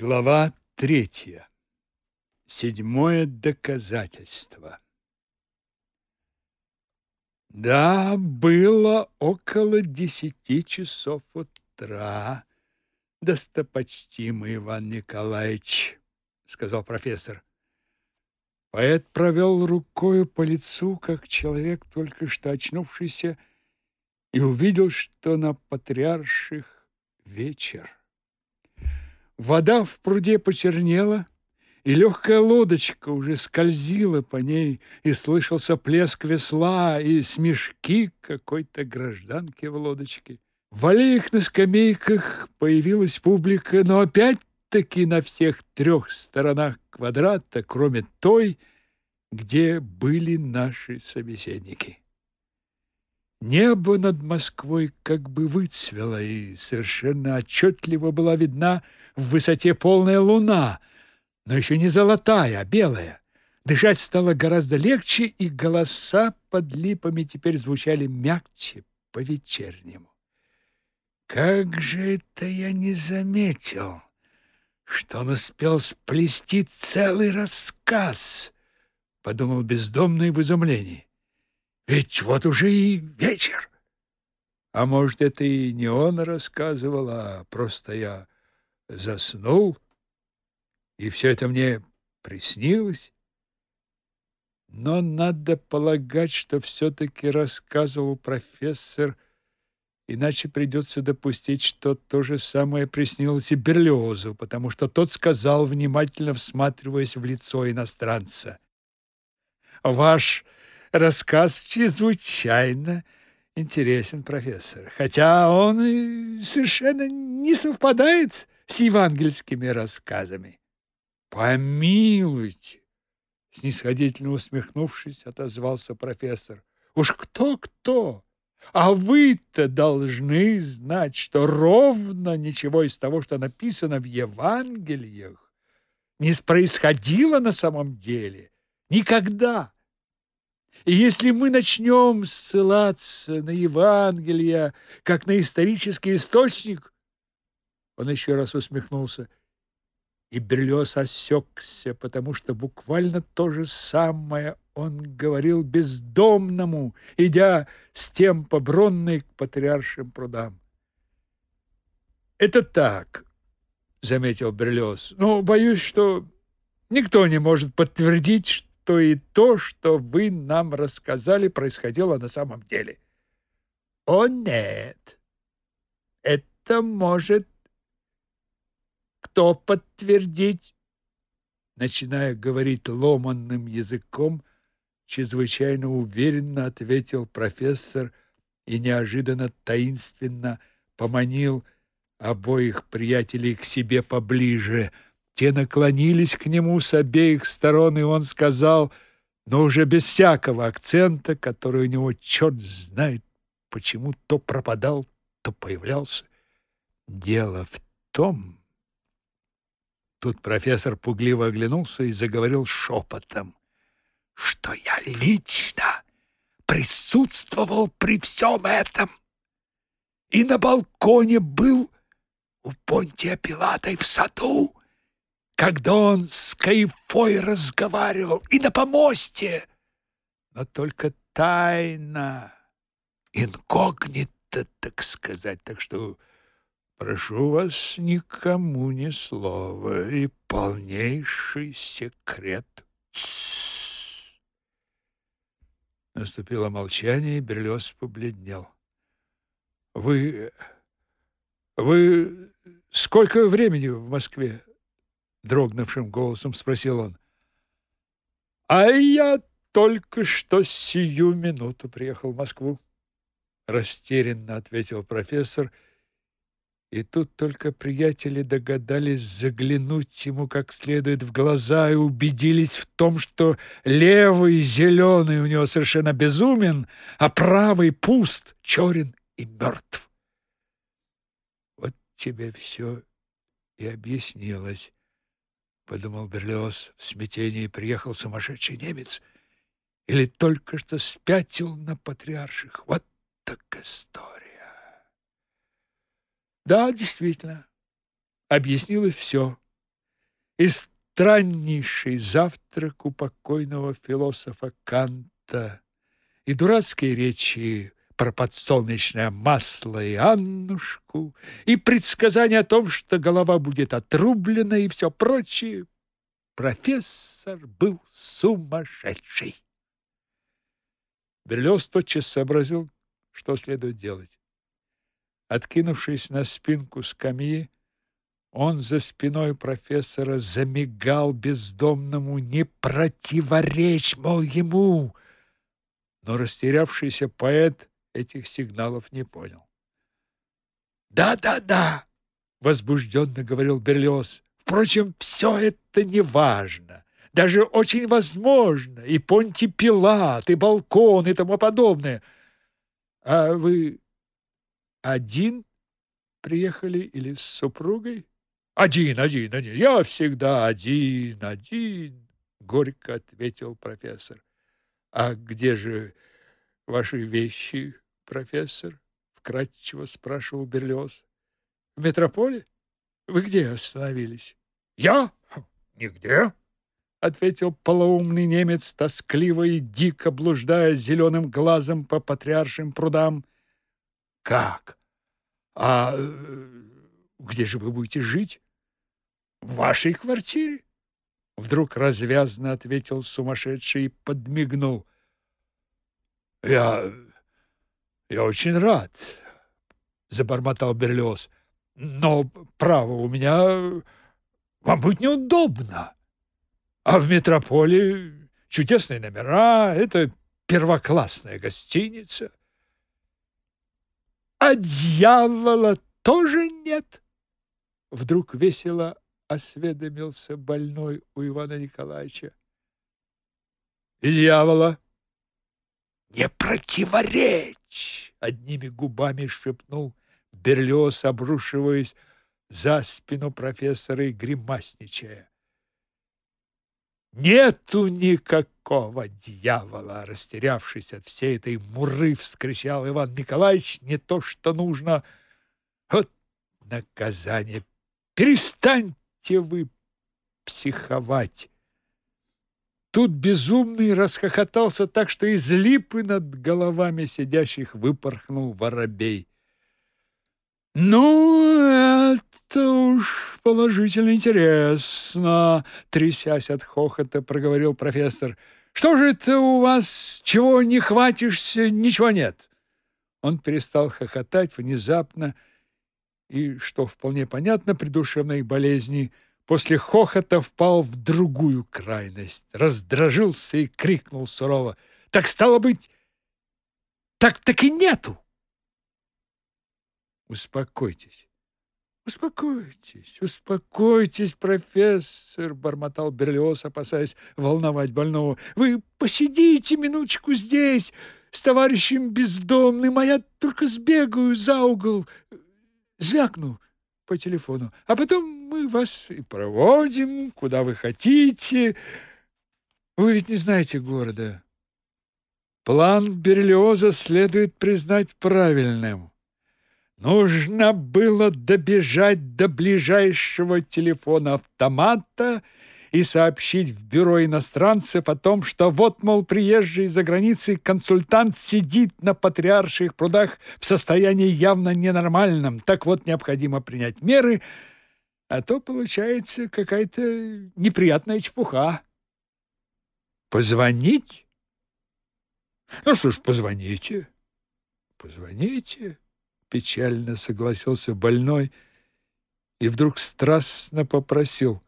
Глава третья. Седьмое доказательство. Да, было около десяти часов утра, достопочтимый Иван Николаевич, сказал профессор. Поэт провел рукою по лицу, как человек, только что очнувшийся, и увидел, что на патриарших вечер. Вода в пруде почернела, и легкая лодочка уже скользила по ней, и слышался плеск весла и смешки какой-то гражданки в лодочке. В аллеях на скамейках появилась публика, но опять-таки на всех трех сторонах квадрата, кроме той, где были наши собеседники. Небо над Москвой как бы выцвело, и совершенно отчетливо была видна в высоте полная луна, но еще не золотая, а белая. Дышать стало гораздо легче, и голоса под липами теперь звучали мягче, по-вечернему. Как же это я не заметил, что он успел сплести целый рассказ, подумал бездомный в изумлении. Ведь вот уже и вечер. А может, это и не он рассказывал, а просто я заснул, и все это мне приснилось? Но надо полагать, что все-таки рассказывал профессор, иначе придется допустить, что то же самое приснилось и Берлиозу, потому что тот сказал, внимательно всматриваясь в лицо иностранца. «Ваш рассказ чрезвычайно интересен, профессор, хотя он совершенно не совпадает с евангельскими рассказами. Помилуйте, снисходительно усмехнувшись, отозвался профессор. Уж кто-кто, а вы-то должны знать, что ровно ничего из того, что написано в Евангелиях, не происходило на самом деле. Никогда. И если мы начнем ссылаться на Евангелие как на исторический источник, он еще раз усмехнулся, и Берлиоз осекся, потому что буквально то же самое он говорил бездомному, идя с тем по Бронной к патриаршим прудам. «Это так», — заметил Берлиоз, — «но боюсь, что никто не может подтвердить, что и то, что вы нам рассказали, происходило на самом деле. О нет. Это может кто подтвердить? Начиная говорить ломанным языком, чрезвычайно уверенно ответил профессор и неожиданно таинственно поманил обоих приятелей к себе поближе – те наклонились к нему с обеих сторон, и он сказал, но уже без всякого акцента, который у него черт знает почему то пропадал, то появлялся. Дело в том... Тут профессор пугливо оглянулся и заговорил шепотом, что я лично присутствовал при всем этом и на балконе был у Понтия Пилата и в саду, когда он с Кайфой разговаривал, и на помосте, но только тайно, инкогнито, так сказать, так что прошу вас никому ни слова, и полнейший секрет. Тссс. Наступило молчание, и Берлёс побледнел. Вы... вы сколько времени в Москве? дрогнувшим голосом спросил он. А я только что сию минуту приехал в Москву, растерянно ответил профессор. И тут только приятели догадались заглянуть ему как следует в глаза и убедились в том, что левый зеленый у него совершенно безумен, а правый пуст, черен и мертв. Вот тебе все и объяснилось подумал Берлиоз в смятении, приехал сумасшедший немец или только что спятил на патриарших. Вот так история. Да, действительно, объяснилось все, и страннейший завтрак у покойного философа Канта, и дурацкие речи про подсолнечное масло и Аннушку, и предсказание о том, что голова будет отрублена, и все прочее. Профессор был сумасшедший. Берлёс тотчас сообразил, что следует делать. Откинувшись на спинку скамьи, он за спиной профессора замигал бездомному «Не противоречь, мол, ему!» Но растерявшийся поэт этих сигналов не понял. «Да-да-да!» — возбужденно говорил Берлиоз. «Впрочем, все это не важно. Даже очень возможно. И Понти Пилат, и балкон, и тому подобное. А вы один приехали или с супругой?» «Один, один, один. Я всегда один, один», — горько ответил профессор. «А где же ваши вещи, профессор? вкратчиво спрашивал Берлиоз. В метрополе? Вы где остановились? Я? Нигде, ответил полоумный немец, тоскливо и дико блуждая зеленым глазом по патриаршим прудам. Как? А э, где же вы будете жить? В вашей квартире? Вдруг развязно ответил сумасшедший и подмигнул. Я... я очень рад, забормотал Берлиоз. Но, право, у меня... вам будет неудобно. А в метрополе чудесные номера, это первоклассная гостиница. А дьявола тоже нет? Вдруг весело осведомился больной у Ивана Николаевича. И дьявола «Не противоречь!» — одними губами шепнул Берлиоз, обрушиваясь за спину профессора и гримасничая. «Нету никакого дьявола!» Растерявшись от всей этой муры, вскричал Иван Николаевич. «Не то, что нужно! Вот наказание! Перестаньте вы психовать!» Тут безумный расхохотался так, что из липы над головами сидящих выпорхнул воробей. «Ну, это уж положительно интересно!» Трясясь от хохота, проговорил профессор. «Что же это у вас? Чего не хватишься? Ничего нет!» Он перестал хохотать внезапно и, что вполне понятно, при душевной болезни – после хохота впал в другую крайность, раздражился и крикнул сурово. «Так стало быть, так-таки нету!» «Успокойтесь, успокойтесь, успокойтесь, профессор!» бормотал Берлиоз, опасаясь волновать больного. «Вы посидите минуточку здесь с товарищем бездомным, а я только сбегаю за угол, звякну по телефону, а потом мы вас и проводим, куда вы хотите. Вы ведь не знаете города. План Берлиоза следует признать правильным. Нужно было добежать до ближайшего телефона автомата и сообщить в бюро иностранцев о том, что вот, мол, приезжий за границей консультант сидит на патриарших прудах в состоянии явно ненормальном. Так вот, необходимо принять меры – а то получается какая-то неприятная чепуха. Позвонить? Ну что ж, позвоните. Позвоните, печально согласился больной и вдруг страстно попросил: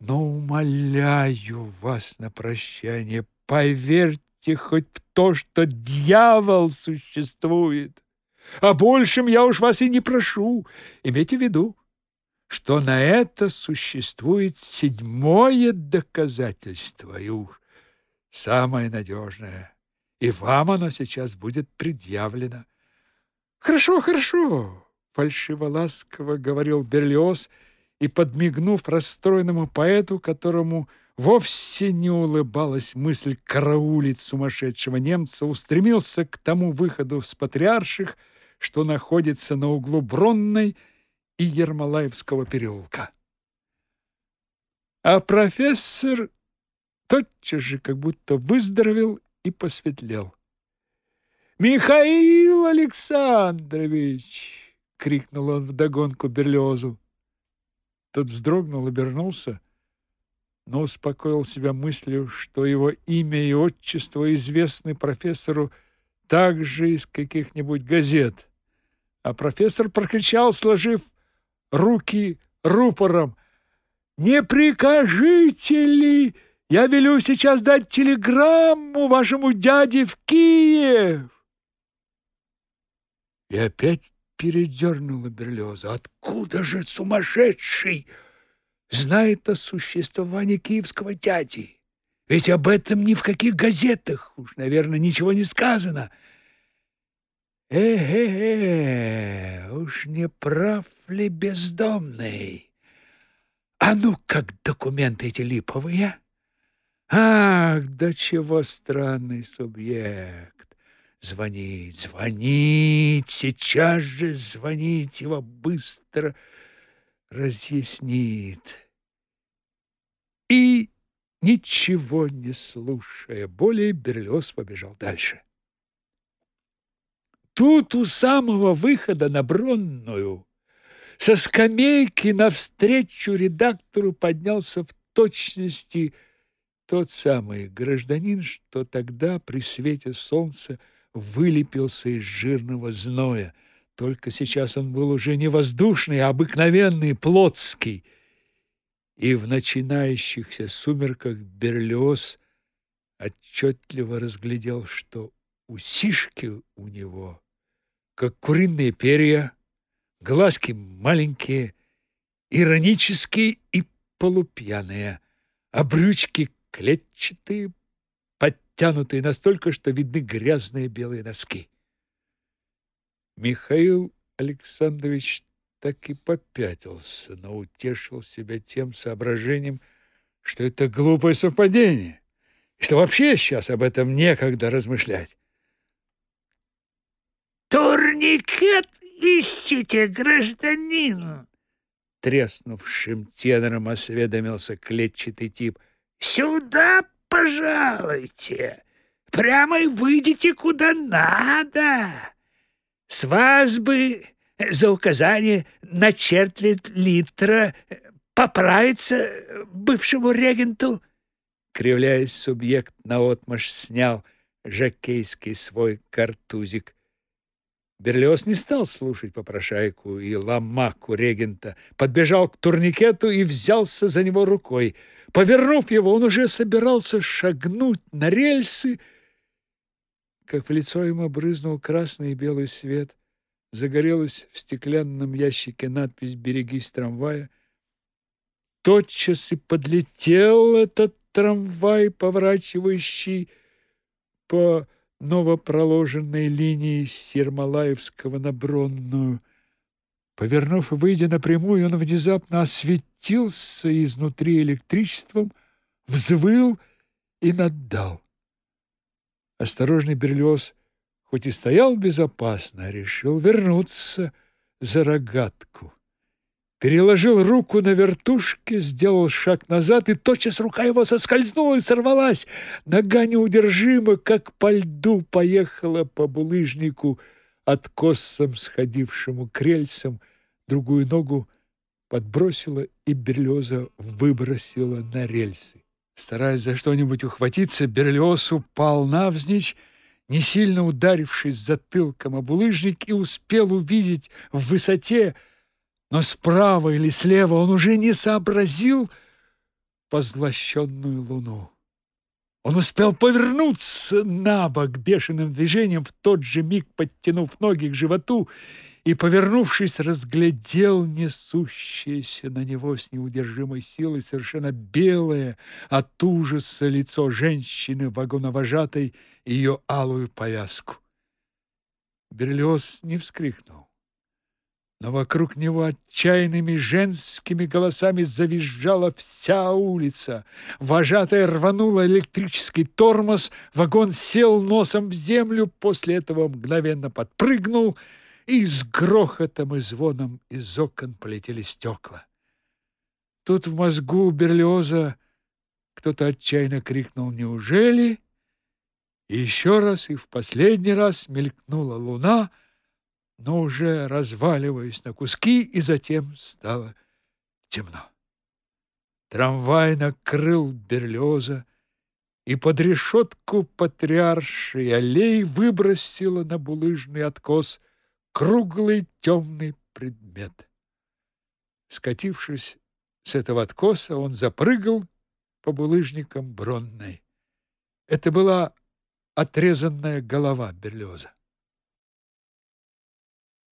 "Но умоляю вас на прощание, поверьте хоть в то, что дьявол существует. О большем я уж вас и не прошу. Имейте в виду, что на это существует седьмое доказательство, и уж самое надежное. И вам оно сейчас будет предъявлено. Хорошо, хорошо, фальшиво-ласково говорил Берлиоз и, подмигнув расстроенному поэту, которому вовсе не улыбалась мысль караулить сумасшедшего немца, устремился к тому выходу с патриарших, что находится на углу Бронной и Ермолаевского переулка. А профессор тотчас же как будто выздоровел и посветлел. «Михаил Александрович!» — крикнул он вдогонку Берлиозу. Тот вздрогнул, обернулся, но успокоил себя мыслью, что его имя и отчество известны профессору также из каких-нибудь газет. А профессор прокричал, сложив руки рупором, «Не прикажите ли, я велю сейчас дать телеграмму вашему дяде в Киев!» И опять передернула Берлиоза. Откуда же сумасшедший знает о существовании киевского дяди? Ведь об этом ни в каких газетах уж, наверное, ничего не сказано. Э-э-э, уж не прав ли бездомный? А ну, как документы эти липовые? Ах, да чего странный субъект! Звонить, звонить, сейчас же звонить его быстро разъяснит. И, ничего не слушая более, Берлиоз побежал дальше. Тут у самого выхода на Бронную со скамейки навстречу редактору поднялся в точности тот самый гражданин, что тогда при свете солнца вылепился из жирного зноя. Только сейчас он был уже не воздушный, а обыкновенный, плотский. И в начинающихся сумерках Берлиоз отчетливо разглядел, что усишки у него, как куриные перья, глазки маленькие, иронические и полупьяные, а брючки клетчатые, подтянутые настолько, что видны грязные белые носки. Михаил Александрович так и попятился, но утешил себя тем соображением, что это глупое совпадение, и что вообще сейчас об этом некогда размышлять. «Турникет ищите, гражданин!» Треснувшим тенором осведомился клетчатый тип. «Сюда, пожалуйте, прямо и выйдите куда надо. С вас бы за указание на четверть литра поправиться бывшему регенту. Кривляясь, субъект наотмашь снял жакейский свой картузик. Берлиоз не стал слушать попрошайку и ломаку регента, подбежал к турникету и взялся за него рукой — Повернув его, он уже собирался шагнуть на рельсы, как в лицо ему брызнул красный и белый свет. Загорелась в стеклянном ящике надпись «Берегись трамвая». Тотчас и подлетел этот трамвай, поворачивающий по новопроложенной линии с Ермолаевского на Бронную. Повернув и выйдя напрямую, он внезапно осветился изнутри электричеством, взвыл и наддал. Осторожный Берлиоз, хоть и стоял безопасно, решил вернуться за рогатку. Переложил руку на вертушке, сделал шаг назад, и тотчас рука его соскользнула и сорвалась. Нога неудержимо, как по льду, поехала по булыжнику, откосом сходившему к рельсам, другую ногу подбросила и Берлиоза выбросила на рельсы. Стараясь за что-нибудь ухватиться, Берлиоз упал навзничь, не сильно ударившись затылком об булыжник, и успел увидеть в высоте, но справа или слева он уже не сообразил позлощенную луну. Он успел повернуться на бок бешеным движением, в тот же миг подтянув ноги к животу и, повернувшись, разглядел несущееся на него с неудержимой силой совершенно белое от ужаса лицо женщины вагоновожатой и ее алую повязку. Берлиоз не вскрикнул но вокруг него отчаянными женскими голосами завизжала вся улица. Вожатая рванула электрический тормоз, вагон сел носом в землю, после этого мгновенно подпрыгнул, и с грохотом и звоном из окон полетели стекла. Тут в мозгу Берлиоза кто-то отчаянно крикнул «Неужели?» И еще раз и в последний раз мелькнула луна, но уже разваливаясь на куски, и затем стало темно. Трамвай накрыл Берлиоза, и под решетку патриаршей аллей выбросила на булыжный откос круглый темный предмет. Скатившись с этого откоса, он запрыгал по булыжникам Бронной. Это была отрезанная голова Берлиоза.